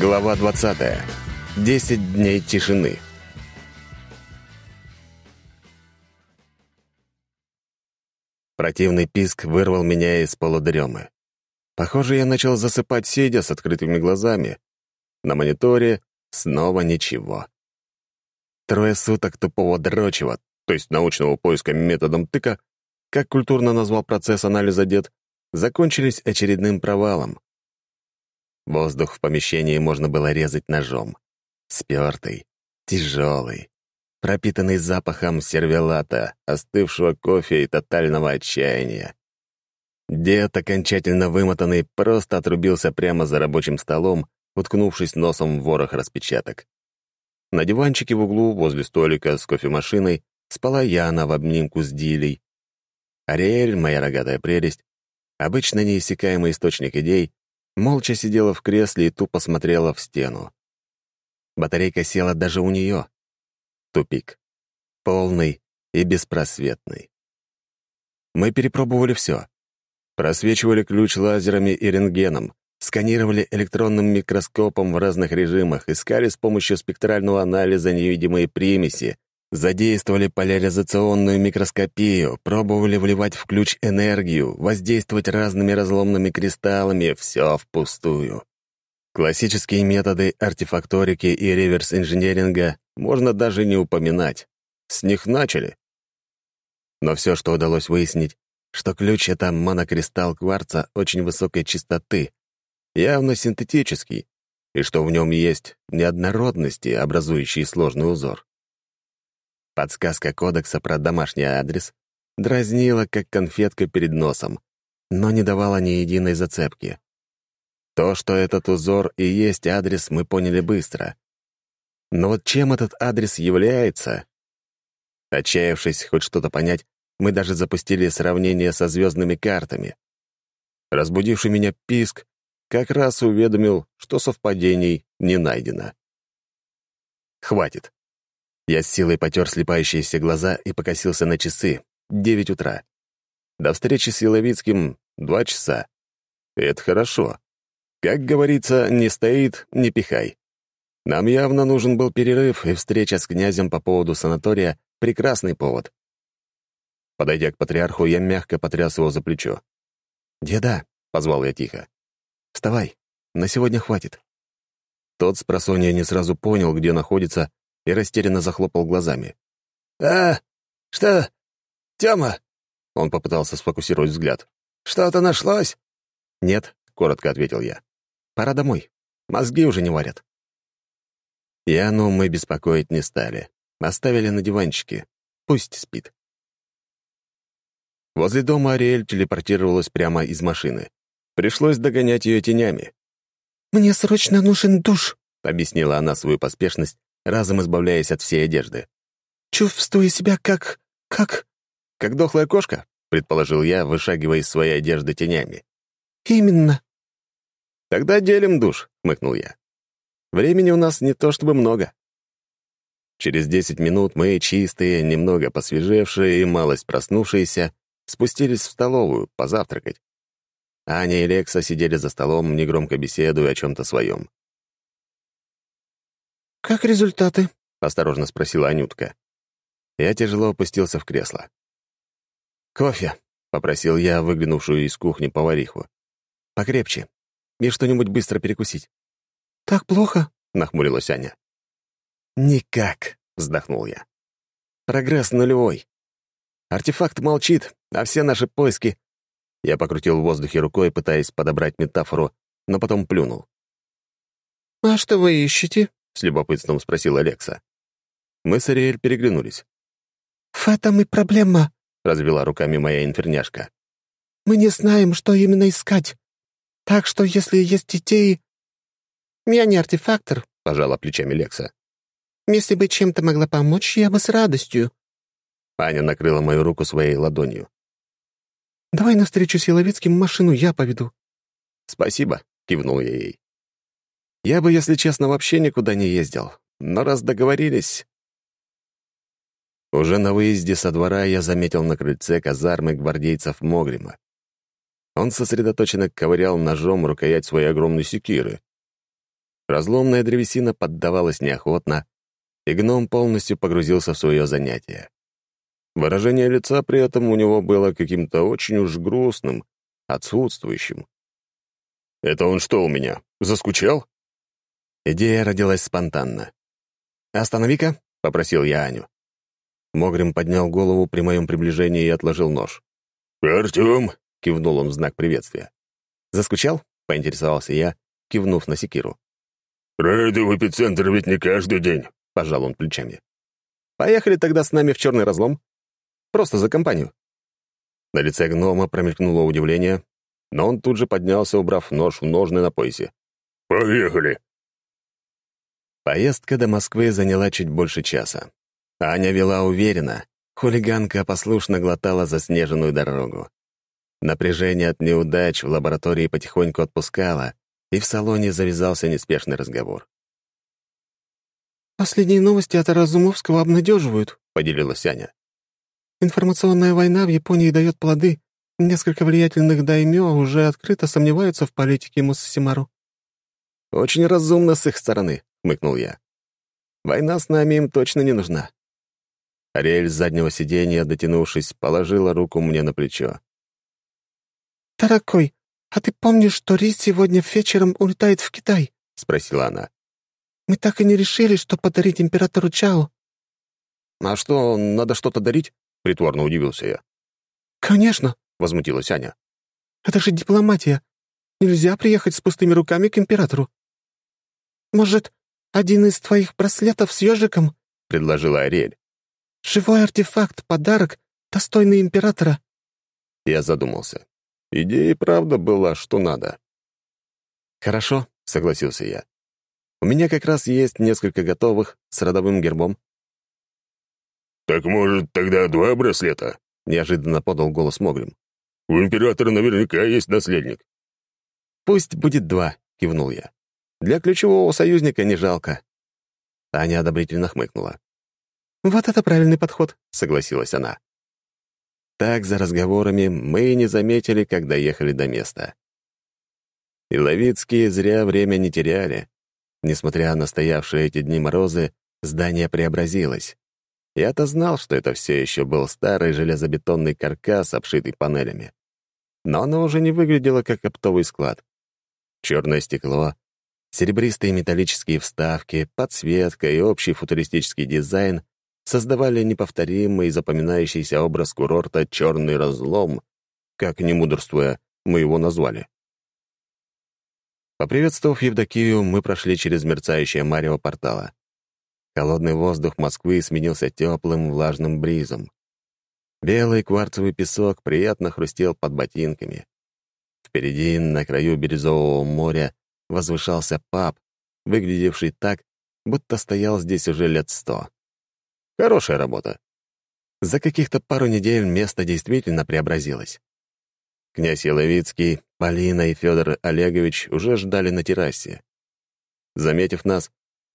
Глава 20. Десять дней тишины. Противный писк вырвал меня из полудремы. Похоже, я начал засыпать, сидя с открытыми глазами. На мониторе снова ничего. Трое суток тупого дрочева, то есть научного поиска методом тыка, как культурно назвал процесс анализа дед, закончились очередным провалом. Воздух в помещении можно было резать ножом. Спёртый, тяжелый, пропитанный запахом сервелата, остывшего кофе и тотального отчаяния. Дед, окончательно вымотанный, просто отрубился прямо за рабочим столом, уткнувшись носом в ворох распечаток. На диванчике в углу, возле столика с кофемашиной, спала Яна в обнимку с Дилей. Ариэль, моя рогатая прелесть, обычно неиссякаемый источник идей, молча сидела в кресле и тупо смотрела в стену. Батарейка села даже у нее. Тупик. Полный и беспросветный. Мы перепробовали все. Просвечивали ключ лазерами и рентгеном, сканировали электронным микроскопом в разных режимах, искали с помощью спектрального анализа невидимые примеси, Задействовали поляризационную микроскопию, пробовали вливать в ключ энергию, воздействовать разными разломными кристаллами — все впустую. Классические методы артефакторики и реверс-инженеринга можно даже не упоминать. С них начали. Но все, что удалось выяснить, что ключ — это монокристалл кварца очень высокой чистоты, явно синтетический, и что в нем есть неоднородности, образующие сложный узор. Подсказка кодекса про домашний адрес дразнила, как конфетка перед носом, но не давала ни единой зацепки. То, что этот узор и есть адрес, мы поняли быстро. Но вот чем этот адрес является? Отчаявшись хоть что-то понять, мы даже запустили сравнение со звездными картами. Разбудивший меня писк как раз уведомил, что совпадений не найдено. Хватит. Я с силой потер слепающиеся глаза и покосился на часы. Девять утра. До встречи с Еловицким два часа. Это хорошо. Как говорится, не стоит — не пихай. Нам явно нужен был перерыв, и встреча с князем по поводу санатория — прекрасный повод. Подойдя к патриарху, я мягко потряс его за плечо. «Деда», — позвал я тихо, — «вставай, на сегодня хватит». Тот с просонья не сразу понял, где находится, и растерянно захлопал глазами. «А, что? Тёма?» Он попытался сфокусировать взгляд. «Что-то нашлось?» «Нет», — коротко ответил я. «Пора домой. Мозги уже не варят». Яну мы беспокоить не стали. Оставили на диванчике. Пусть спит. Возле дома Ариэль телепортировалась прямо из машины. Пришлось догонять ее тенями. «Мне срочно нужен душ», — объяснила она свою поспешность разом избавляясь от всей одежды. «Чувствую себя как... как...» «Как дохлая кошка», — предположил я, вышагивая из своей одежды тенями. «Именно». «Тогда делим душ», — хмыкнул я. «Времени у нас не то чтобы много». Через десять минут мы, чистые, немного посвежевшие и малость проснувшиеся, спустились в столовую позавтракать. Аня и Лекса сидели за столом, негромко беседуя о чем-то своем. «Как результаты?» — осторожно спросила Анютка. Я тяжело опустился в кресло. «Кофе», — попросил я выглянувшую из кухни повариху. «Покрепче. И что-нибудь быстро перекусить». «Так плохо?» — нахмурилась Аня. «Никак», — вздохнул я. «Прогресс нулевой. Артефакт молчит, а все наши поиски...» Я покрутил в воздухе рукой, пытаясь подобрать метафору, но потом плюнул. «А что вы ищете?» — с любопытством спросил Алекса. Мы с Ариэль переглянулись. «В этом и проблема», — развела руками моя инферняшка. «Мы не знаем, что именно искать. Так что, если есть идеи...» «Я не артефактор», — пожала плечами Лекса. «Если бы чем-то могла помочь, я бы с радостью». Аня накрыла мою руку своей ладонью. «Давай навстречу с Еловицким машину я поведу». «Спасибо», — кивнул я ей. Я бы, если честно, вообще никуда не ездил. Но раз договорились... Уже на выезде со двора я заметил на крыльце казармы гвардейцев Могрима. Он сосредоточенно ковырял ножом рукоять своей огромной секиры. Разломная древесина поддавалась неохотно, и гном полностью погрузился в свое занятие. Выражение лица при этом у него было каким-то очень уж грустным, отсутствующим. «Это он что у меня, заскучал?» Идея родилась спонтанно. «Останови-ка», — попросил я Аню. Могрим поднял голову при моем приближении и отложил нож. «Артем!» — кивнул он в знак приветствия. «Заскучал?» — поинтересовался я, кивнув на секиру. «Рейды в эпицентр ведь не каждый день», — пожал он плечами. «Поехали тогда с нами в черный разлом. Просто за компанию». На лице гнома промелькнуло удивление, но он тут же поднялся, убрав нож в ножны на поясе. «Поехали!» Поездка до Москвы заняла чуть больше часа. Аня вела уверенно, хулиганка послушно глотала заснеженную дорогу. Напряжение от неудач в лаборатории потихоньку отпускало, и в салоне завязался неспешный разговор. «Последние новости от Разумовского обнадеживают», — поделилась Аня. «Информационная война в Японии дает плоды. Несколько влиятельных даймё уже открыто сомневаются в политике Муссимару». «Очень разумно с их стороны», — хмыкнул я. «Война с нами им точно не нужна». Ариэль с заднего сиденья, дотянувшись, положила руку мне на плечо. «Дорогой, «А ты помнишь, что Рис сегодня вечером улетает в Китай?» — спросила она. «Мы так и не решили, что подарить императору Чао». «А что, надо что-то дарить?» — притворно удивился я. «Конечно», — возмутилась Аня. «Это же дипломатия. Нельзя приехать с пустыми руками к императору». «Может, один из твоих браслетов с ежиком?» — предложила Ариэль. «Живой артефакт, подарок, достойный императора». Я задумался. Идея и правда была, что надо. «Хорошо», — согласился я. «У меня как раз есть несколько готовых с родовым гербом». «Так, может, тогда два браслета?» — неожиданно подал голос Могрим. «У императора наверняка есть наследник». «Пусть будет два», — кивнул я. «Для ключевого союзника не жалко». Аня одобрительно хмыкнула. «Вот это правильный подход», — согласилась она. Так, за разговорами, мы и не заметили, как доехали до места. И Ловицкие зря время не теряли. Несмотря на стоявшие эти дни морозы, здание преобразилось. Я-то знал, что это все еще был старый железобетонный каркас, обшитый панелями. Но оно уже не выглядело как оптовый склад. Черное стекло, серебристые металлические вставки, подсветка и общий футуристический дизайн создавали неповторимый запоминающийся образ курорта «Черный разлом», как не мудрствуя, мы его назвали. Поприветствовав Евдокию, мы прошли через мерцающее марево портала. Холодный воздух Москвы сменился теплым влажным бризом. Белый кварцевый песок приятно хрустел под ботинками. Впереди, на краю бирюзового моря, возвышался паб, выглядевший так, будто стоял здесь уже лет сто. Хорошая работа. За каких-то пару недель место действительно преобразилось. Князь Еловицкий, Полина и Федор Олегович уже ждали на террасе. Заметив нас,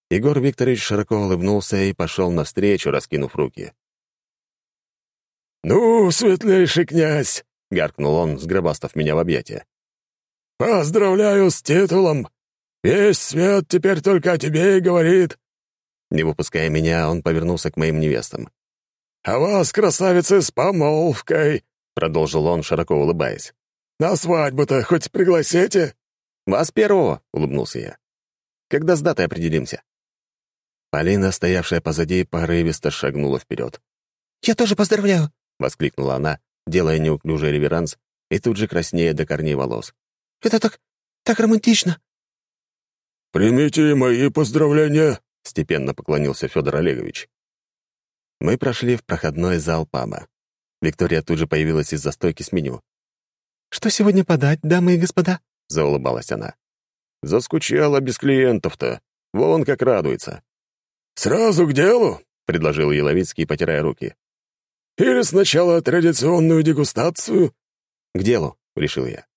Егор Викторович широко улыбнулся и пошел навстречу, раскинув руки. «Ну, светлейший князь!» — гаркнул он, сгробастав меня в объятия. «Поздравляю с титулом! Весь свет теперь только о тебе и говорит. Не выпуская меня, он повернулся к моим невестам. «А вас, красавицы, с помолвкой!» — продолжил он, широко улыбаясь. «На свадьбу-то хоть пригласите?» «Вас первого!» — улыбнулся я. «Когда с датой определимся?» Полина, стоявшая позади, порывисто шагнула вперед. «Я тоже поздравляю!» — воскликнула она, делая неуклюжий реверанс и тут же краснея до корней волос. «Это так... так романтично!» «Примите мои поздравления!» — степенно поклонился Федор Олегович. Мы прошли в проходной зал паба. Виктория тут же появилась из-за стойки с меню. «Что сегодня подать, дамы и господа?» — заулыбалась она. «Заскучала без клиентов-то. Вон как радуется». «Сразу к делу?» — предложил Еловицкий, потирая руки. «Или сначала традиционную дегустацию?» «К делу», — решил я.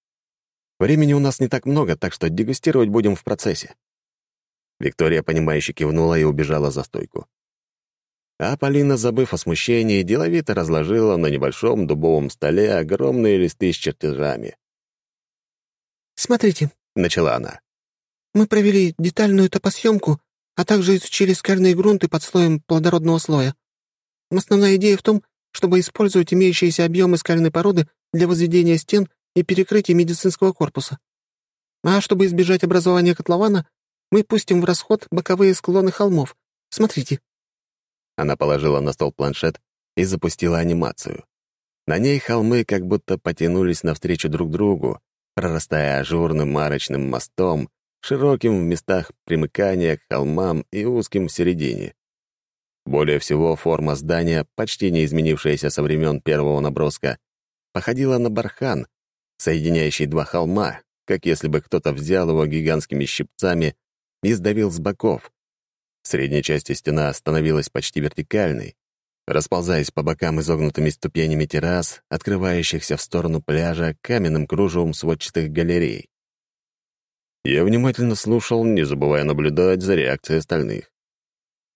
«Времени у нас не так много, так что дегустировать будем в процессе». Виктория, понимающе кивнула и убежала за стойку. А Полина, забыв о смущении, деловито разложила на небольшом дубовом столе огромные листы с чертежами. «Смотрите», — начала она. Мы провели детальную топосъемку, а также изучили скальные грунты под слоем плодородного слоя. Основная идея в том, чтобы использовать имеющиеся объемы скальной породы для возведения стен и перекрытия медицинского корпуса. А чтобы избежать образования котлована, мы пустим в расход боковые склоны холмов. Смотрите». Она положила на стол планшет и запустила анимацию. На ней холмы как будто потянулись навстречу друг другу, прорастая ажурным арочным мостом, широким в местах примыкания к холмам и узким в середине. Более всего, форма здания, почти не изменившаяся со времен первого наброска, походила на бархан, соединяющий два холма, как если бы кто-то взял его гигантскими щипцами и сдавил с боков. В средней части стена становилась почти вертикальной, расползаясь по бокам изогнутыми ступенями террас, открывающихся в сторону пляжа каменным кружевом сводчатых галерей. Я внимательно слушал, не забывая наблюдать за реакцией остальных.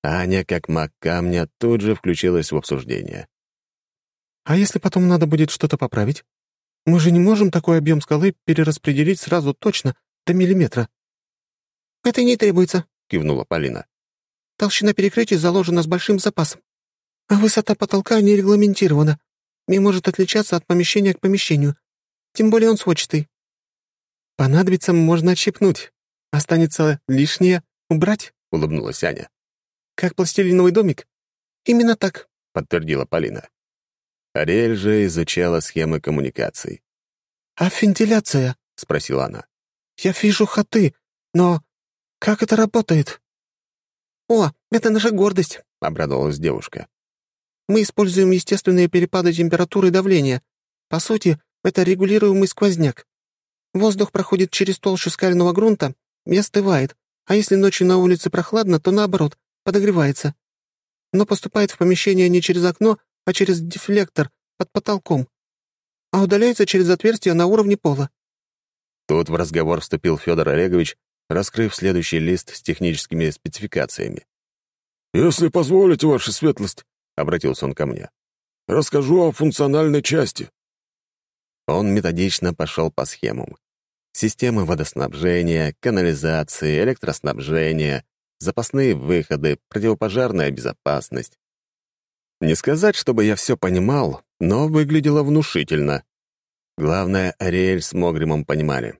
Аня, как маг камня, тут же включилась в обсуждение. «А если потом надо будет что-то поправить? Мы же не можем такой объем скалы перераспределить сразу точно, до миллиметра». «Это не требуется», — кивнула Полина. «Толщина перекрытия заложена с большим запасом. А высота потолка не регламентирована и может отличаться от помещения к помещению. Тем более он сводчатый. Понадобится, можно отщипнуть. Останется лишнее — убрать», — улыбнулась Аня. «Как пластилиновый домик?» «Именно так», — подтвердила Полина. Ариэль же изучала схемы коммуникаций. «А вентиляция?» — спросила она. «Я вижу хоты, но как это работает?» «О, это наша гордость», — обрадовалась девушка. Мы используем естественные перепады температуры и давления. По сути, это регулируемый сквозняк. Воздух проходит через толщу скального грунта и остывает, а если ночью на улице прохладно, то наоборот, подогревается. Но поступает в помещение не через окно, а через дефлектор под потолком, а удаляется через отверстие на уровне пола. Тут в разговор вступил Федор Олегович, раскрыв следующий лист с техническими спецификациями. «Если позволите, ваша светлость, — обратился он ко мне. «Расскажу о функциональной части». Он методично пошел по схемам. Системы водоснабжения, канализации, электроснабжения, запасные выходы, противопожарная безопасность. Не сказать, чтобы я все понимал, но выглядело внушительно. Главное, Ариэль с Могримом понимали.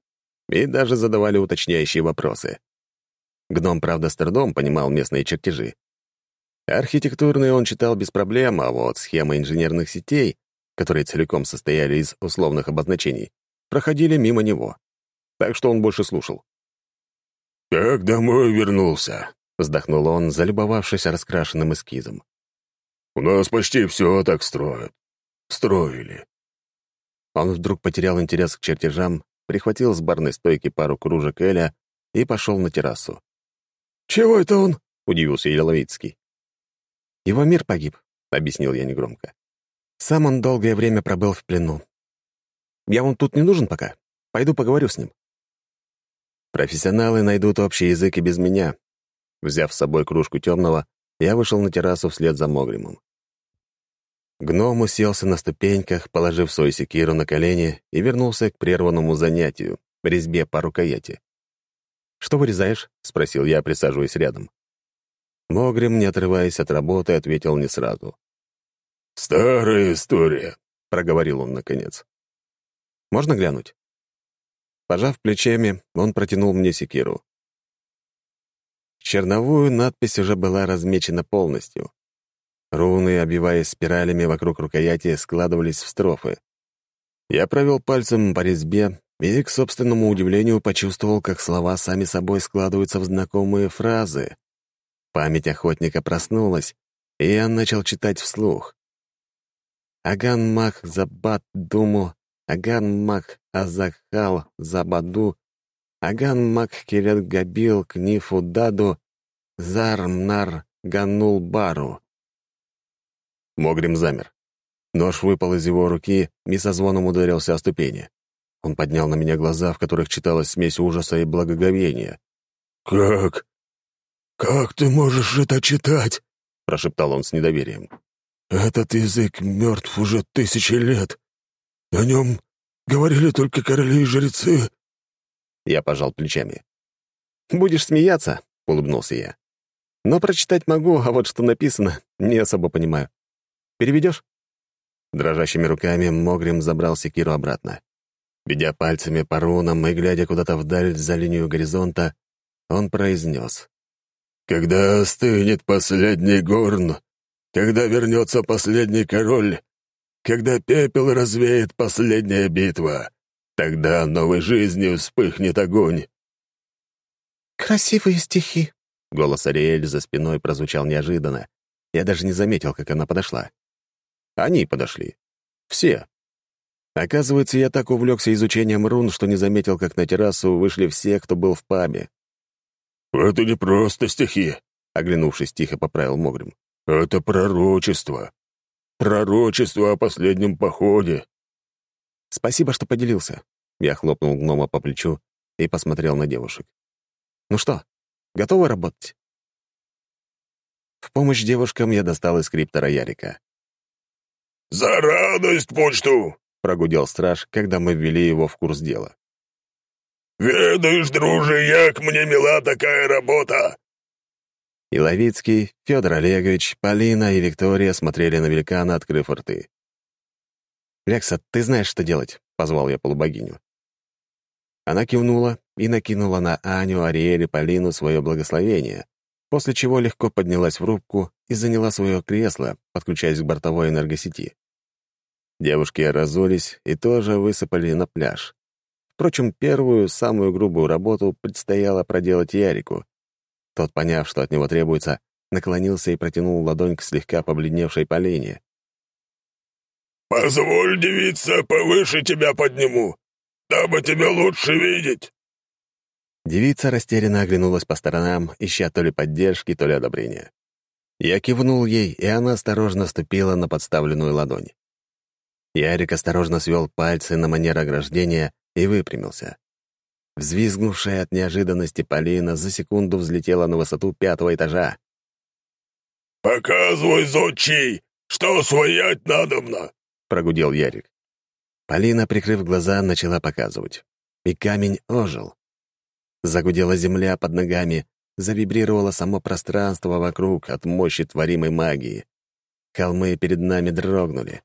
И даже задавали уточняющие вопросы. Гном, правда, с трудом понимал местные чертежи. Архитектурные он читал без проблем, а вот схемы инженерных сетей, которые целиком состояли из условных обозначений, проходили мимо него. Так что он больше слушал. «Как домой вернулся?» — вздохнул он, залюбовавшись раскрашенным эскизом. «У нас почти все так строят. Строили». Он вдруг потерял интерес к чертежам, прихватил с барной стойки пару кружек Эля и пошел на террасу. «Чего это он?» — удивился Еловицкий. «Его мир погиб», — объяснил я негромко. «Сам он долгое время пробыл в плену. Я вам тут не нужен пока. Пойду поговорю с ним». Профессионалы найдут общий язык и без меня. Взяв с собой кружку темного, я вышел на террасу вслед за Могримом. Гном уселся на ступеньках, положив свою секиру на колени и вернулся к прерванному занятию — резьбе по рукояти. «Что вырезаешь?» — спросил я, присаживаясь рядом. Могрим, не отрываясь от работы, ответил не сразу. «Старая история», — проговорил он наконец. «Можно глянуть?» Пожав плечами, он протянул мне секиру. Черновую надпись уже была размечена полностью. Руны, обвиваясь спиралями вокруг рукояти, складывались в строфы. Я провел пальцем по резьбе и, к собственному удивлению, почувствовал, как слова сами собой складываются в знакомые фразы. Память охотника проснулась, и я начал читать вслух. Аган Мах Забат Думу, Аган Мах Азахал Забаду, Аган Мах Келет Габил Книфу Даду, Зармнар Ганул Бару. Могрим замер. Нож выпал из его руки и со звоном ударился о ступени. Он поднял на меня глаза, в которых читалась смесь ужаса и благоговения. «Как? «Как ты можешь это читать?» — прошептал он с недоверием. «Этот язык мертв уже тысячи лет. О нем говорили только короли и жрецы». Я пожал плечами. «Будешь смеяться?» — улыбнулся я. «Но прочитать могу, а вот что написано, не особо понимаю. Переведешь?» Дрожащими руками Могрим забрал секиру обратно. Ведя пальцами по рунам и глядя куда-то вдаль за линию горизонта, он произнес. «Когда остынет последний горн, когда вернется последний король, когда пепел развеет последняя битва, тогда новой жизнью вспыхнет огонь». «Красивые стихи», — голос Ариэль за спиной прозвучал неожиданно. Я даже не заметил, как она подошла. Они подошли. Все. Оказывается, я так увлекся изучением рун, что не заметил, как на террасу вышли все, кто был в пабе. «Это не просто стихи», — оглянувшись, тихо поправил Могрим. «Это пророчество. Пророчество о последнем походе». «Спасибо, что поделился». Я хлопнул гнома по плечу и посмотрел на девушек. «Ну что, готовы работать?» В помощь девушкам я достал из криптора Ярика. «За радость почту!» — прогудел страж, когда мы ввели его в курс дела. «Ведаешь, друже, як мне мила такая работа!» И Ловицкий, Федор Олегович, Полина и Виктория смотрели на великана, открыв рты. «Лекса, ты знаешь, что делать?» — позвал я полубогиню. Она кивнула и накинула на Аню, Ариэль и Полину свое благословение, после чего легко поднялась в рубку и заняла свое кресло, подключаясь к бортовой энергосети. Девушки разулись и тоже высыпали на пляж. Впрочем, первую, самую грубую работу предстояло проделать Ярику. Тот, поняв, что от него требуется, наклонился и протянул ладонь к слегка побледневшей Полине. «Позволь, девица, повыше тебя подниму, дабы тебя лучше видеть». Девица растерянно оглянулась по сторонам, ища то ли поддержки, то ли одобрения. Я кивнул ей, и она осторожно ступила на подставленную ладонь. Ярик осторожно свел пальцы на манер ограждения и выпрямился. Взвизгнувшая от неожиданности Полина за секунду взлетела на высоту пятого этажа. «Показывай, зодчий, что своять надобно!» — прогудел Ярик. Полина, прикрыв глаза, начала показывать. И камень ожил. Загудела земля под ногами, завибрировало само пространство вокруг от мощи творимой магии. Холмы перед нами дрогнули.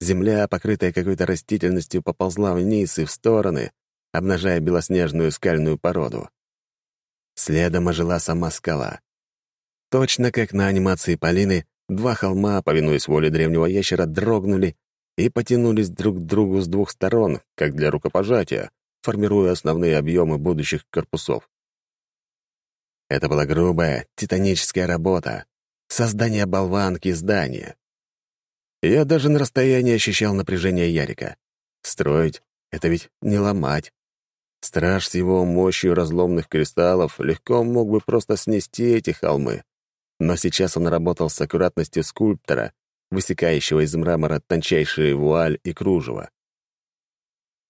Земля, покрытая какой-то растительностью, поползла вниз и в стороны, обнажая белоснежную скальную породу. Следом ожила сама скала. Точно как на анимации Полины, два холма, повинуясь воле древнего ящера, дрогнули и потянулись друг к другу с двух сторон, как для рукопожатия, формируя основные объемы будущих корпусов. Это была грубая, титаническая работа, создание болванки здания. Я даже на расстоянии ощущал напряжение Ярика. Строить — это ведь не ломать. Страж с его мощью разломных кристаллов легко мог бы просто снести эти холмы. Но сейчас он работал с аккуратностью скульптора, высекающего из мрамора тончайшие вуаль и кружево.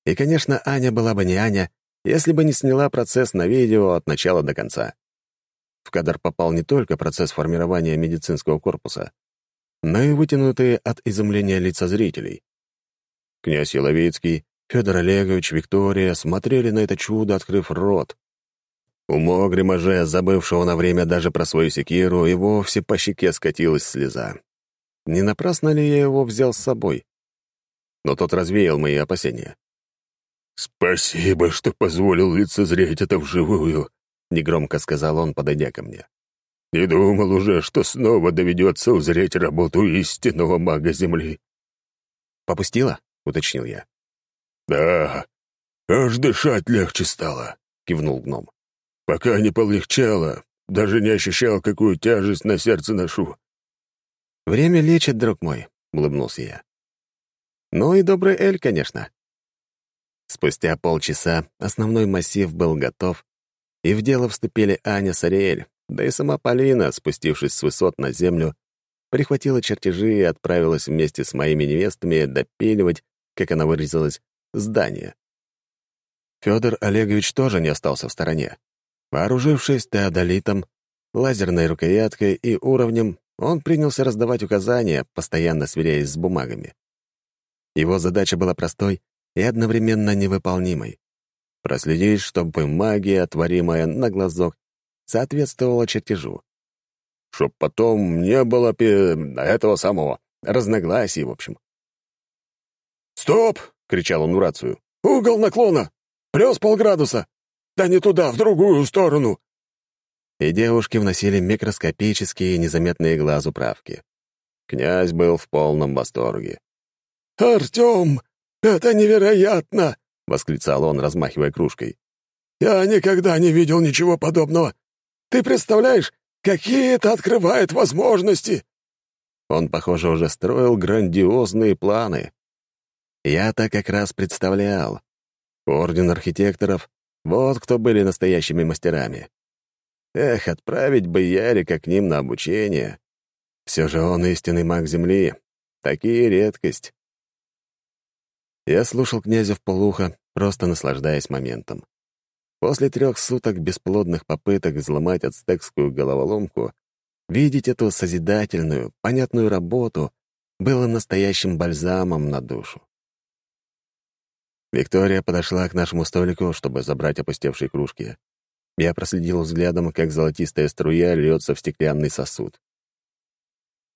И, конечно, Аня была бы не Аня, если бы не сняла процесс на видео от начала до конца. В кадр попал не только процесс формирования медицинского корпуса, но и вытянутые от изумления лица зрителей. Князь Еловицкий, Федор Олегович, Виктория смотрели на это чудо, открыв рот. У Могрима же, забывшего на время даже про свою секиру, и вовсе по щеке скатилась слеза. Не напрасно ли я его взял с собой? Но тот развеял мои опасения. «Спасибо, что позволил лицезреть это вживую», — негромко сказал он, подойдя ко мне. Не думал уже, что снова доведется узреть работу истинного мага Земли. «Попустила?» — уточнил я. «Да, аж дышать легче стало», — кивнул гном. «Пока не полегчало, даже не ощущал, какую тяжесть на сердце ношу». «Время лечит, друг мой», — улыбнулся я. «Ну и добрый Эль, конечно». Спустя полчаса основной массив был готов, и в дело вступили Аня с Ариэль, да и сама Полина, спустившись с высот на землю, прихватила чертежи и отправилась вместе с моими невестами допиливать, как она выразилась, здание. Федор Олегович тоже не остался в стороне. Вооружившись теодолитом, лазерной рукояткой и уровнем, он принялся раздавать указания, постоянно сверяясь с бумагами. Его задача была простой и одновременно невыполнимой проследить, чтобы магия, творимая на глазок, соответствовала чертежу. Чтоб потом не было этого самого разногласий, в общем. «Стоп!» — кричал он в рацию. «Угол наклона! Плюс полградуса! Да не туда, в другую сторону!» И девушки вносили микроскопические незаметные глазу правки. Князь был в полном восторге. «Артем, это невероятно!» — восклицал он, размахивая кружкой. «Я никогда не видел ничего подобного. Ты представляешь, какие это открывает возможности!» Он, похоже, уже строил грандиозные планы. Я-то как раз представлял. Орден архитекторов — вот кто были настоящими мастерами. Эх, отправить бы Ярика к ним на обучение. Все же он истинный маг Земли. Такие редкость. Я слушал князя в полухо, просто наслаждаясь моментом. После трех суток бесплодных попыток взломать ацтекскую головоломку, видеть эту созидательную, понятную работу было настоящим бальзамом на душу. Виктория подошла к нашему столику, чтобы забрать опустевшие кружки. Я проследил взглядом, как золотистая струя льется в стеклянный сосуд.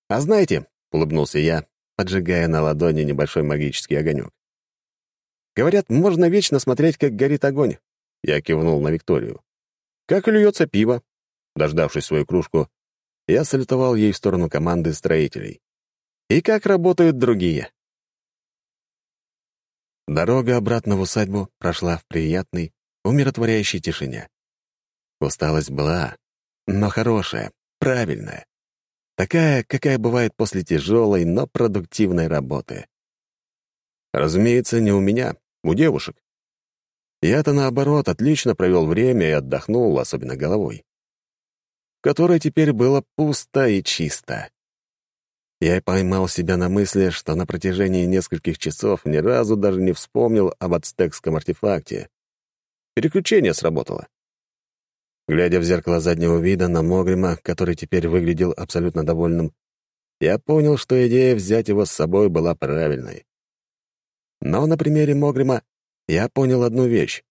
«А знаете», — улыбнулся я, поджигая на ладони небольшой магический огонек, Говорят, можно вечно смотреть, как горит огонь. Я кивнул на Викторию. Как льется пиво. Дождавшись свою кружку, я салютовал ей в сторону команды строителей. И как работают другие. Дорога обратно в усадьбу прошла в приятной, умиротворяющей тишине. Усталость была, но хорошая, правильная. Такая, какая бывает после тяжелой, но продуктивной работы. Разумеется, не у меня, у девушек. Я-то, наоборот, отлично провел время и отдохнул, особенно головой, в теперь было пусто и чисто. Я поймал себя на мысли, что на протяжении нескольких часов ни разу даже не вспомнил об ацтекском артефакте. Переключение сработало. Глядя в зеркало заднего вида на Могрима, который теперь выглядел абсолютно довольным, я понял, что идея взять его с собой была правильной. Но на примере Могрима я понял одну вещь.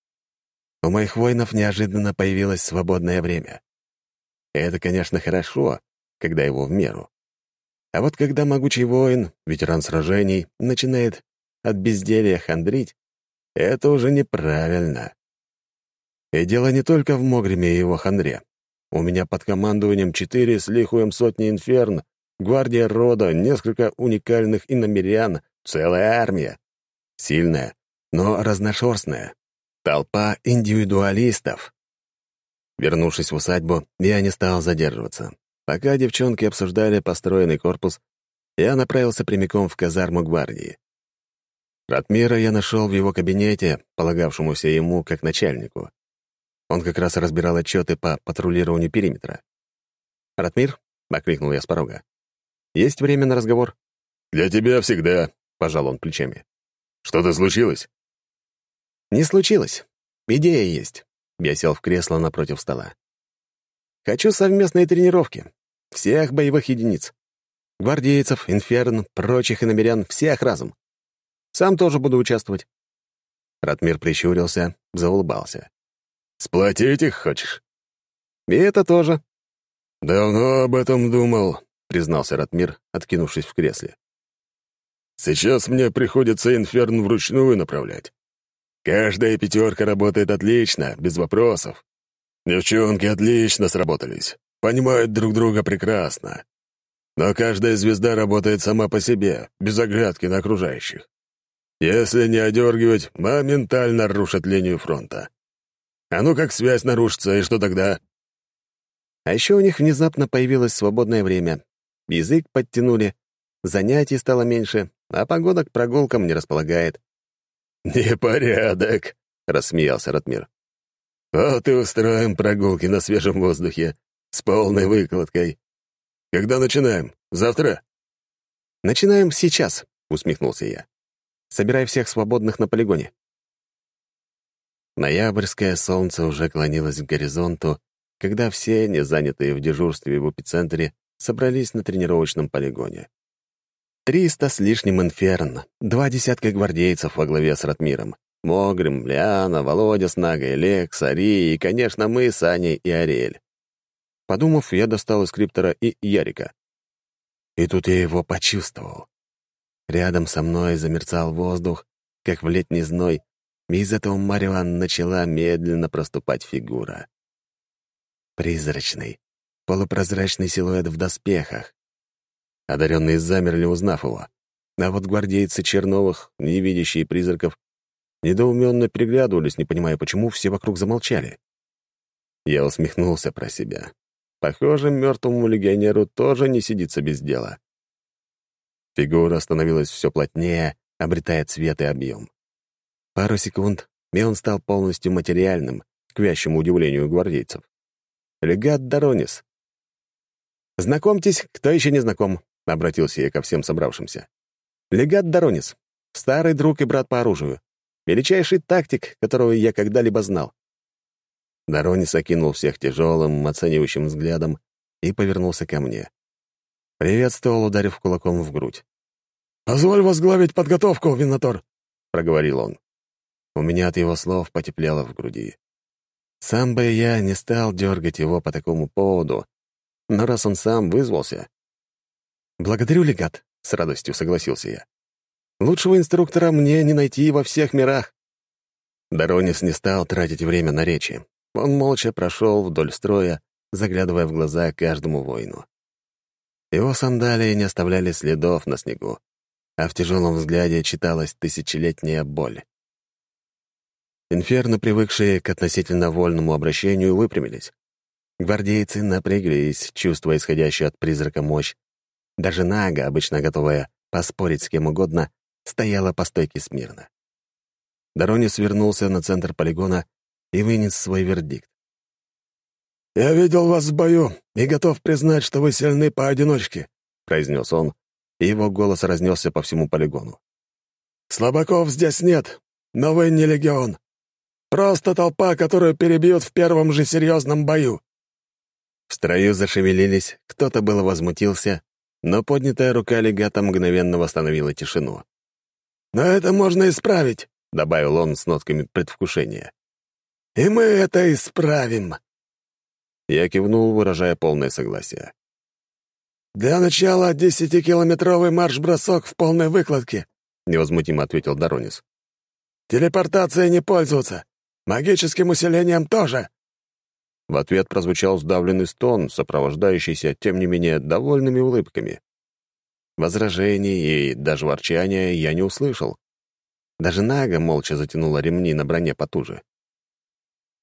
У моих воинов неожиданно появилось свободное время. Это, конечно, хорошо, когда его в меру. А вот когда могучий воин, ветеран сражений, начинает от безделья хандрить, это уже неправильно. И дело не только в Могриме и его хандре. У меня под командованием четыре с лихуем сотни инферн, гвардия рода, несколько уникальных иномерян, целая армия. Сильная, но разношерстная. Толпа индивидуалистов. Вернувшись в усадьбу, я не стал задерживаться. Пока девчонки обсуждали построенный корпус, я направился прямиком в казарму гвардии. Ратмира я нашел в его кабинете, полагавшемуся ему как начальнику. Он как раз разбирал отчеты по патрулированию периметра. «Ратмир?» — окликнул я с порога. «Есть время на разговор?» «Для тебя всегда», — пожал он плечами. Что-то случилось?» «Не случилось. Идея есть». Я сел в кресло напротив стола. «Хочу совместные тренировки. Всех боевых единиц. Гвардейцев, инферн, прочих иномерян, всех разум. Сам тоже буду участвовать». Ратмир прищурился, заулыбался. «Сплотить их хочешь?» «И это тоже». «Давно об этом думал», — признался Ратмир, откинувшись в кресле. Сейчас мне приходится инферн вручную направлять. Каждая пятерка работает отлично, без вопросов. Девчонки отлично сработались, понимают друг друга прекрасно. Но каждая звезда работает сама по себе, без оглядки на окружающих. Если не одергивать, моментально рушат линию фронта. А ну как связь нарушится, и что тогда? А еще у них внезапно появилось свободное время. Язык подтянули, занятий стало меньше, а погода к прогулкам не располагает». «Непорядок», — рассмеялся Ратмир. «Вот и устроим прогулки на свежем воздухе, с полной выкладкой. Когда начинаем? Завтра?» «Начинаем сейчас», — усмехнулся я. «Собирай всех свободных на полигоне». Ноябрьское солнце уже клонилось к горизонту, когда все, не занятые в дежурстве в эпицентре, собрались на тренировочном полигоне. Триста с лишним инферн, два десятка гвардейцев во главе с Ратмиром, Могрим, Лиана, Володя с Нагой, Лекс, Ари и, конечно, мы с Аней и Ариэль. Подумав, я достал из криптора и Ярика. И тут я его почувствовал. Рядом со мной замерцал воздух, как в летний зной, и из этого марева начала медленно проступать фигура. Призрачный, полупрозрачный силуэт в доспехах. Одаренные замерли, узнав его. А вот гвардейцы Черновых, не видящие призраков, недоуменно переглядывались, не понимая, почему все вокруг замолчали. Я усмехнулся про себя. Похоже, мертвому легионеру тоже не сидится без дела. Фигура становилась все плотнее, обретая цвет и объем. Пару секунд, и он стал полностью материальным, к вящему удивлению гвардейцев. Легат Доронис. «Знакомьтесь, кто еще не знаком», — обратился я ко всем собравшимся. «Легат Доронис. Старый друг и брат по оружию. Величайший тактик, которого я когда-либо знал». Доронис окинул всех тяжелым, оценивающим взглядом и повернулся ко мне. Приветствовал, ударив кулаком в грудь. «Позволь возглавить подготовку, Винотор», — проговорил он. У меня от его слов потеплело в груди. Сам бы я не стал дергать его по такому поводу, но раз он сам вызвался... «Благодарю, легат», — с радостью согласился я. «Лучшего инструктора мне не найти во всех мирах». Доронис не стал тратить время на речи. Он молча прошел вдоль строя, заглядывая в глаза каждому воину. Его сандалии не оставляли следов на снегу, а в тяжелом взгляде читалась тысячелетняя боль. Инферно, привыкшие к относительно вольному обращению, выпрямились. Гвардейцы напряглись, чувствуя исходящую от призрака мощь. Даже Нага, обычно готовая поспорить с кем угодно, стояла по стойке смирно. Доронис вернулся на центр полигона и вынес свой вердикт. «Я видел вас в бою и готов признать, что вы сильны поодиночке», — произнес он, и его голос разнесся по всему полигону. «Слабаков здесь нет, но вы не легион. Просто толпа, которую перебьют в первом же серьезном бою». В строю зашевелились, кто-то было возмутился, но поднятая рука легата мгновенно восстановила тишину. «Но это можно исправить», — добавил он с нотками предвкушения. «И мы это исправим». Я кивнул, выражая полное согласие. «Для начала десятикилометровый марш-бросок в полной выкладке», — невозмутимо ответил Доронис. «Телепортацией не пользоваться. Магическим усилением тоже!» В ответ прозвучал сдавленный стон, сопровождающийся, тем не менее, довольными улыбками. Возражений и даже ворчания я не услышал. Даже Нага молча затянула ремни на броне потуже.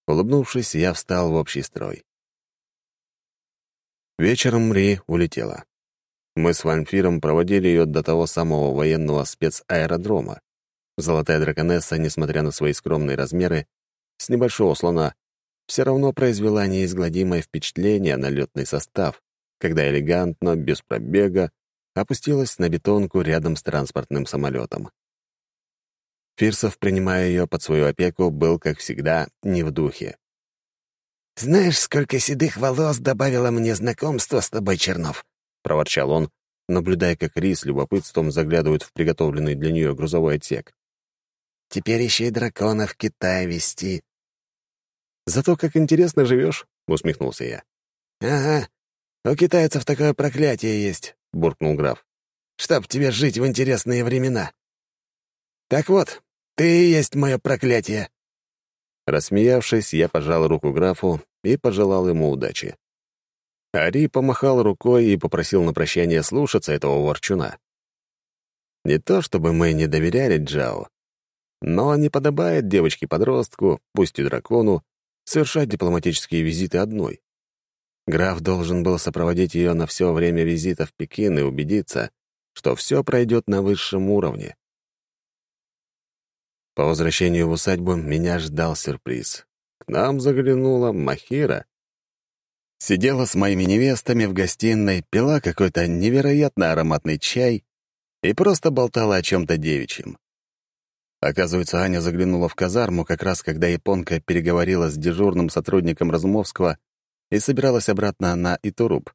Улыбнувшись, я встал в общий строй. Вечером Ри улетела. Мы с Вамфиром проводили ее до того самого военного спецаэродрома. Золотая драконесса, несмотря на свои скромные размеры, с небольшого слона, все равно произвела неизгладимое впечатление на летный состав, когда элегантно, без пробега, опустилась на бетонку рядом с транспортным самолетом. Фирсов, принимая ее под свою опеку, был, как всегда, не в духе. «Знаешь, сколько седых волос добавило мне знакомство с тобой, Чернов?» — проворчал он, наблюдая, как Рис любопытством заглядывает в приготовленный для нее грузовой отсек. «Теперь еще и дракона в Китай вести. «Зато как интересно живешь», — усмехнулся я. «Ага, у китайцев такое проклятие есть», — буркнул граф. «Чтоб тебе жить в интересные времена. Так вот, ты и есть мое проклятие». Рассмеявшись, я пожал руку графу и пожелал ему удачи. Ари помахал рукой и попросил на прощание слушаться этого ворчуна. Не то чтобы мы не доверяли Джао, но не подобает девочке-подростку, пусть и дракону, совершать дипломатические визиты одной. Граф должен был сопроводить ее на все время визита в Пекин и убедиться, что все пройдет на высшем уровне. По возвращению в усадьбу меня ждал сюрприз. К нам заглянула Махира. Сидела с моими невестами в гостиной, пила какой-то невероятно ароматный чай и просто болтала о чем-то девичьем. Оказывается, Аня заглянула в казарму как раз, когда японка переговорила с дежурным сотрудником Разумовского и собиралась обратно на Итуруб.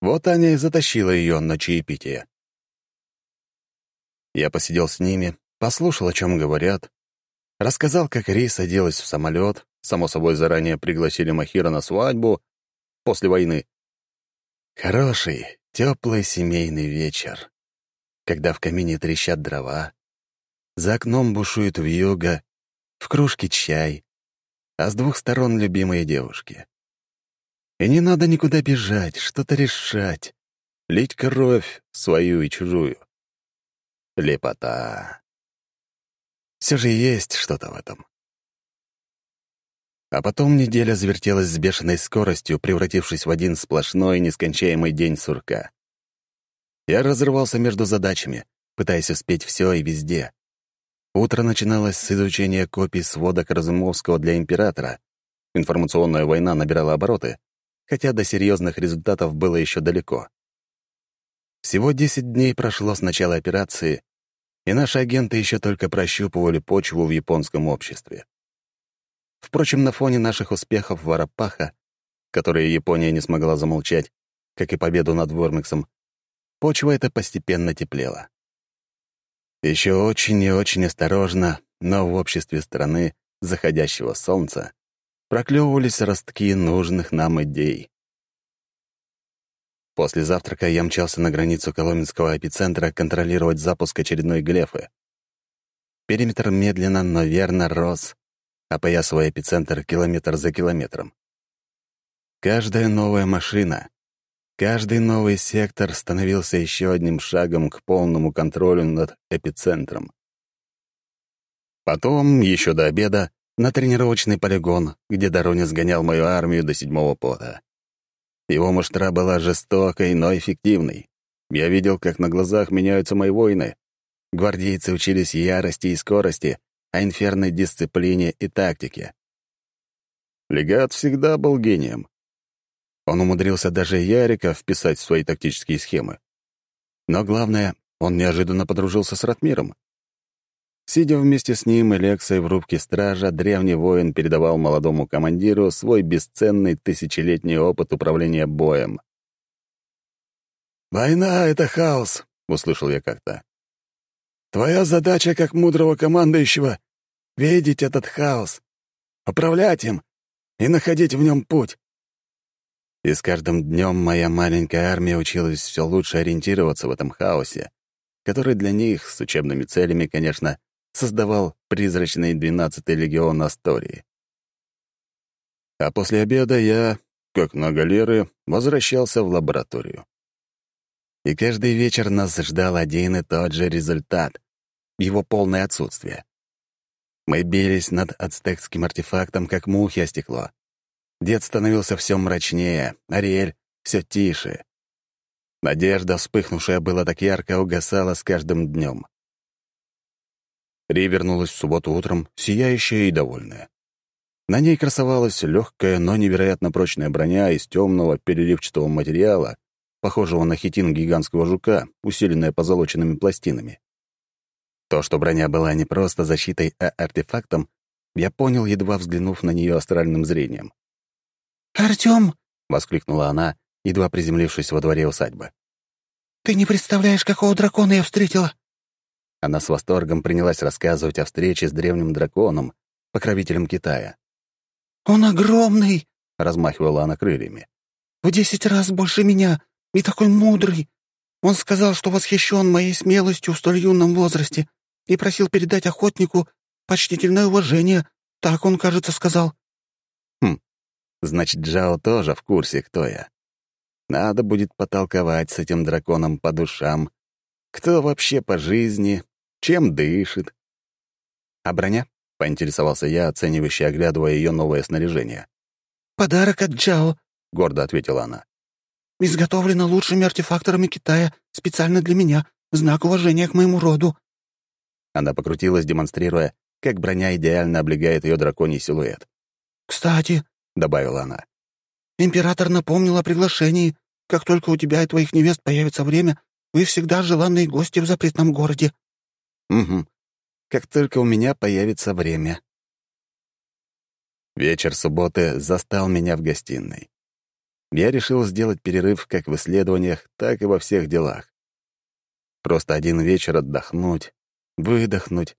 Вот Аня и затащила ее на чаепитие. Я посидел с ними, послушал, о чем говорят, Рассказал, как Рей садилась в самолет, само собой заранее пригласили Махира на свадьбу после войны. Хороший, теплый семейный вечер, когда в камине трещат дрова, за окном бушует вьюга, в кружке чай, а с двух сторон любимые девушки. И не надо никуда бежать, что-то решать, лить кровь свою и чужую. Лепота. Все же есть что-то в этом. А потом неделя завертелась с бешеной скоростью, превратившись в один сплошной нескончаемый день сурка. Я разрывался между задачами, пытаясь успеть все и везде. Утро начиналось с изучения копий сводок Разумовского для императора. Информационная война набирала обороты, хотя до серьезных результатов было еще далеко. Всего 10 дней прошло с начала операции, и наши агенты еще только прощупывали почву в японском обществе. Впрочем, на фоне наших успехов в Арапаха, которые Япония не смогла замолчать, как и победу над Вормиксом, почва эта постепенно теплела. Еще очень и очень осторожно, но в обществе страны заходящего солнца проклевывались ростки нужных нам идей. После завтрака я мчался на границу Коломенского эпицентра контролировать запуск очередной глефы. Периметр медленно, но верно рос, опоясывая эпицентр километр за километром. Каждая новая машина, каждый новый сектор становился еще одним шагом к полному контролю над эпицентром. Потом, еще до обеда, на тренировочный полигон, где Доронин сгонял мою армию до седьмого пота. Его муштра была жестокой, но эффективной. Я видел, как на глазах меняются мои воины. Гвардейцы учились ярости и скорости, а инферной дисциплине и тактике. Легат всегда был гением. Он умудрился даже Ярика вписать в свои тактические схемы. Но главное, он неожиданно подружился с Ратмиром. Сидя вместе с ним и Лексой в рубке стража, древний воин передавал молодому командиру свой бесценный тысячелетний опыт управления боем. «Война — это хаос», — услышал я как-то. «Твоя задача как мудрого командующего — видеть этот хаос, управлять им и находить в нем путь». И с каждым днем моя маленькая армия училась все лучше ориентироваться в этом хаосе, который для них, с учебными целями, конечно, создавал призрачный двенадцатый легион Астории. А после обеда я, как на галеры, возвращался в лабораторию. И каждый вечер нас ждал один и тот же результат — его полное отсутствие. Мы бились над ацтекским артефактом, как мухи о стекло. Дед становился все мрачнее, Ариэль — все тише. Надежда, вспыхнувшая была так ярко, угасала с каждым днем. Ри вернулась в субботу утром, сияющая и довольная. На ней красовалась легкая, но невероятно прочная броня из темного переливчатого материала, похожего на хитин гигантского жука, усиленная позолоченными пластинами. То, что броня была не просто защитой, а артефактом, я понял, едва взглянув на нее астральным зрением. «Артём!» — воскликнула она, едва приземлившись во дворе усадьбы. «Ты не представляешь, какого дракона я встретила!» Она с восторгом принялась рассказывать о встрече с древним драконом, покровителем Китая. «Он огромный!» — размахивала она крыльями. «В десять раз больше меня и такой мудрый. Он сказал, что восхищен моей смелостью в столь юном возрасте и просил передать охотнику почтительное уважение. Так он, кажется, сказал». «Хм, значит, Джао тоже в курсе, кто я. Надо будет потолковать с этим драконом по душам. Кто вообще по жизни, чем дышит. А броня? — поинтересовался я, оценивающе оглядывая ее новое снаряжение. «Подарок от Джао», — гордо ответила она. «Изготовлено лучшими артефакторами Китая, специально для меня, в знак уважения к моему роду». Она покрутилась, демонстрируя, как броня идеально облегает ее драконий силуэт. «Кстати», — добавила она, — «император напомнил о приглашении. Как только у тебя и твоих невест появится время, вы всегда желанные гости в запретном городе». Угу. Как только у меня появится время. Вечер субботы застал меня в гостиной. Я решил сделать перерыв как в исследованиях, так и во всех делах. Просто один вечер отдохнуть, выдохнуть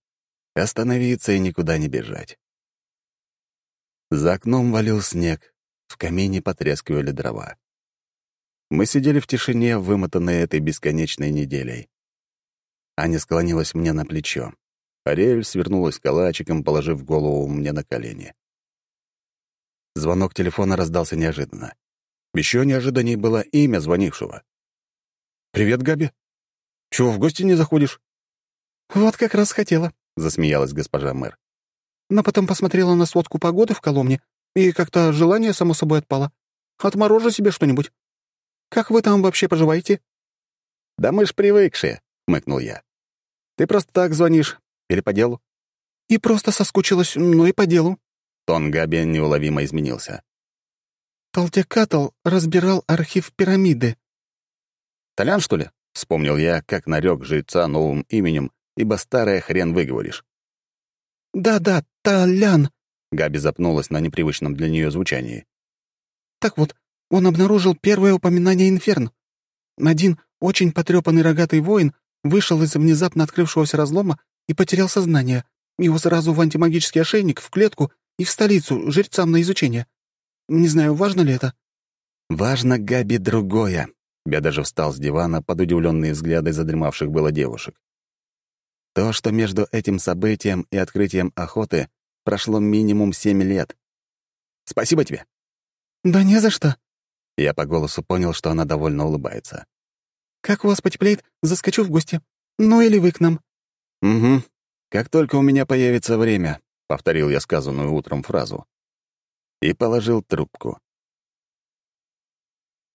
остановиться и никуда не бежать. За окном валил снег, в камине потрескивали дрова. Мы сидели в тишине, вымотанные этой бесконечной неделей. Аня склонилась мне на плечо. Ариэль свернулась калачиком, положив голову мне на колени. Звонок телефона раздался неожиданно. Еще неожиданнее было имя звонившего. «Привет, Габи. Чего, в гости не заходишь?» «Вот как раз хотела», — засмеялась госпожа мэр. «Но потом посмотрела на сводку погоды в Коломне, и как-то желание само собой отпало. Отморожу себе что-нибудь. Как вы там вообще поживаете?» «Да мы ж привыкшие», — хмыкнул я. «Ты просто так звонишь. Или по делу?» «И просто соскучилась, ну и по делу». Тон Габи неуловимо изменился. Толтекатл разбирал архив пирамиды. «Толян, что ли?» — вспомнил я, как нарек жреца новым именем, ибо старое хрен выговоришь. «Да-да, Толян», — Габи запнулась на непривычном для нее звучании. «Так вот, он обнаружил первое упоминание инферн. Один очень потрепанный рогатый воин вышел из внезапно открывшегося разлома и потерял сознание. Его сразу в антимагический ошейник, в клетку и в столицу, жрецам на изучение. Не знаю, важно ли это?» «Важно, Габи, другое». Я даже встал с дивана под удивленные взгляды задремавших было девушек. То, что между этим событием и открытием охоты прошло минимум семь лет. Спасибо тебе. «Да не за что». Я по голосу понял, что она довольно улыбается. «Как у вас потеплеет, заскочу в гости. Ну или вы к нам». «Угу. Как только у меня появится время», — повторил я сказанную утром фразу. И положил трубку.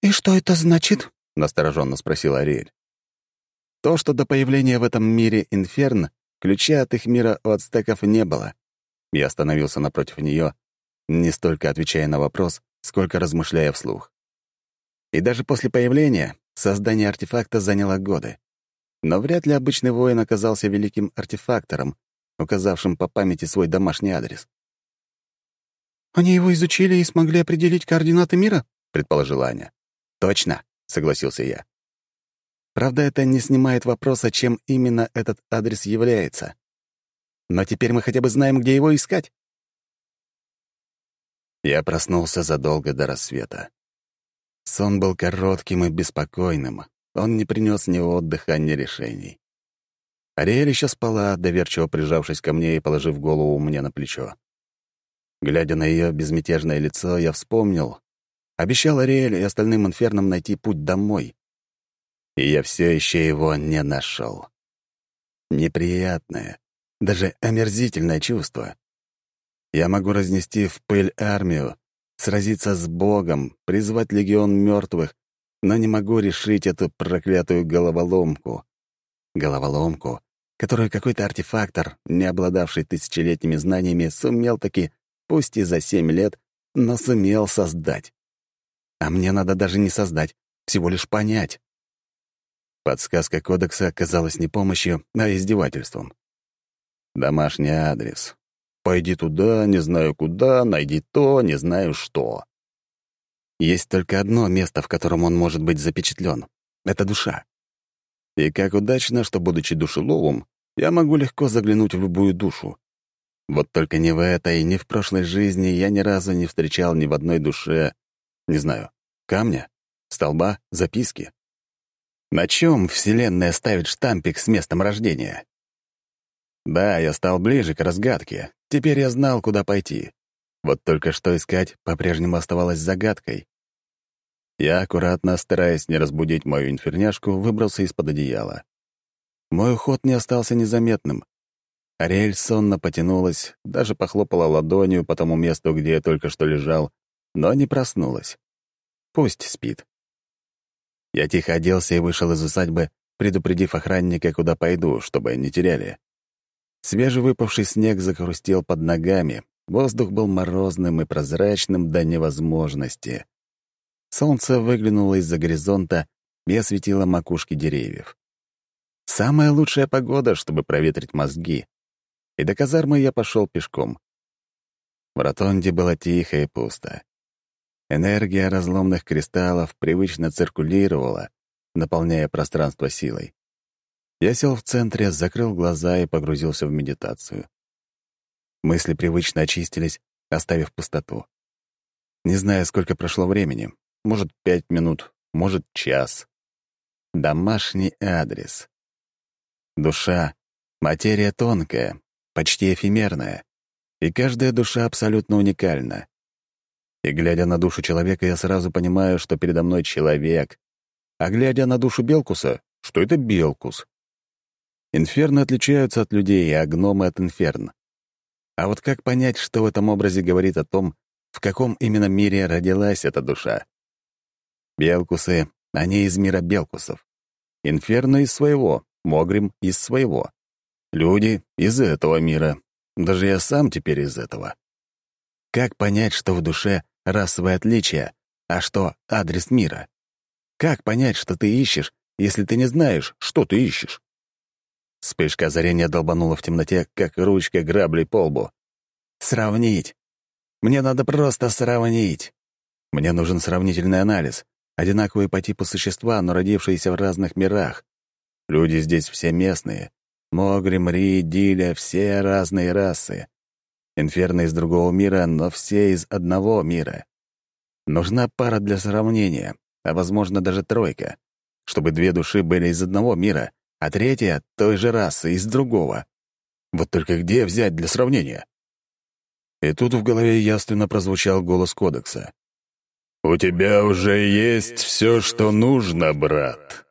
«И что это значит?» — настороженно спросила Ариэль. «То, что до появления в этом мире инферн, ключа от их мира у ацтеков не было». Я остановился напротив нее, не столько отвечая на вопрос, сколько размышляя вслух. И даже после появления создание артефакта заняло годы. Но вряд ли обычный воин оказался великим артефактором, указавшим по памяти свой домашний адрес. «Они его изучили и смогли определить координаты мира?» — предположила Аня. «Точно», — согласился я. Правда, это не снимает вопроса, чем именно этот адрес является. Но теперь мы хотя бы знаем, где его искать. Я проснулся задолго до рассвета. Сон был коротким и беспокойным. Он не принес ни отдыха, ни решений. Ариэль еще спала, доверчиво прижавшись ко мне и положив голову мне на плечо. Глядя на ее безмятежное лицо, я вспомнил. Обещал Ариэль и остальным инфернам найти путь домой. И я все еще его не нашел. Неприятное, даже омерзительное чувство. Я могу разнести в пыль армию, сразиться с Богом, призвать легион мертвых, но не могу решить эту проклятую головоломку. Головоломку, которую какой-то артефактор, не обладавший тысячелетними знаниями, сумел таки, пусть и за семь лет, но сумел создать. А мне надо даже не создать, всего лишь понять. Подсказка кодекса оказалась не помощью, а издевательством. Домашний адрес. Пойди туда, не знаю куда, найди то, не знаю что. Есть только одно место, в котором он может быть запечатлен. Это душа. И как удачно, что, будучи душеловым, я могу легко заглянуть в любую душу. Вот только ни в этой, ни в прошлой жизни я ни разу не встречал ни в одной душе, не знаю, камня, столба, записки. На чем Вселенная ставит штампик с местом рождения? Да, я стал ближе к разгадке. Теперь я знал, куда пойти. Вот только что искать по-прежнему оставалось загадкой. Я, аккуратно, стараясь не разбудить мою инферняшку, выбрался из-под одеяла. Мой уход не остался незаметным. Ариэль сонно потянулась, даже похлопала ладонью по тому месту, где я только что лежал, но не проснулась. Пусть спит. Я тихо оделся и вышел из усадьбы, предупредив охранника, куда пойду, чтобы не теряли. Свежевыпавший снег захрустел под ногами, воздух был морозным и прозрачным до невозможности. Солнце выглянуло из-за горизонта и осветило макушки деревьев. Самая лучшая погода, чтобы проветрить мозги. И до казармы я пошел пешком. В ротонде было тихо и пусто. Энергия разломных кристаллов привычно циркулировала, наполняя пространство силой. Я сел в центре, закрыл глаза и погрузился в медитацию. Мысли привычно очистились, оставив пустоту. Не знаю, сколько прошло времени. Может, пять минут, может, час. Домашний адрес. Душа — материя тонкая, почти эфемерная, и каждая душа абсолютно уникальна. И глядя на душу человека, я сразу понимаю, что передо мной человек, а глядя на душу Белкуса, что это Белкус. Инферны отличаются от людей, а гномы — от инферн. А вот как понять, что в этом образе говорит о том, в каком именно мире родилась эта душа? Белкусы, они из мира Белкусов. Инферно из своего, Могрим из своего. Люди из этого мира. Даже я сам теперь из этого. Как понять, что в душе расовое отличие, а что адрес мира? Как понять, что ты ищешь, если ты не знаешь, что ты ищешь? Вспышка озарения долбанула в темноте, как ручка грабли по лбу. Сравнить. Мне надо просто сравнить. Мне нужен сравнительный анализ. Одинаковые по типу существа, но родившиеся в разных мирах. Люди здесь все местные. Могрим, Ри, Диля — все разные расы. Инферно из другого мира, но все из одного мира. Нужна пара для сравнения, а, возможно, даже тройка, чтобы две души были из одного мира, а третья — той же расы, из другого. Вот только где взять для сравнения? И тут в голове ясно прозвучал голос кодекса. «У тебя уже есть все, что нужно, брат».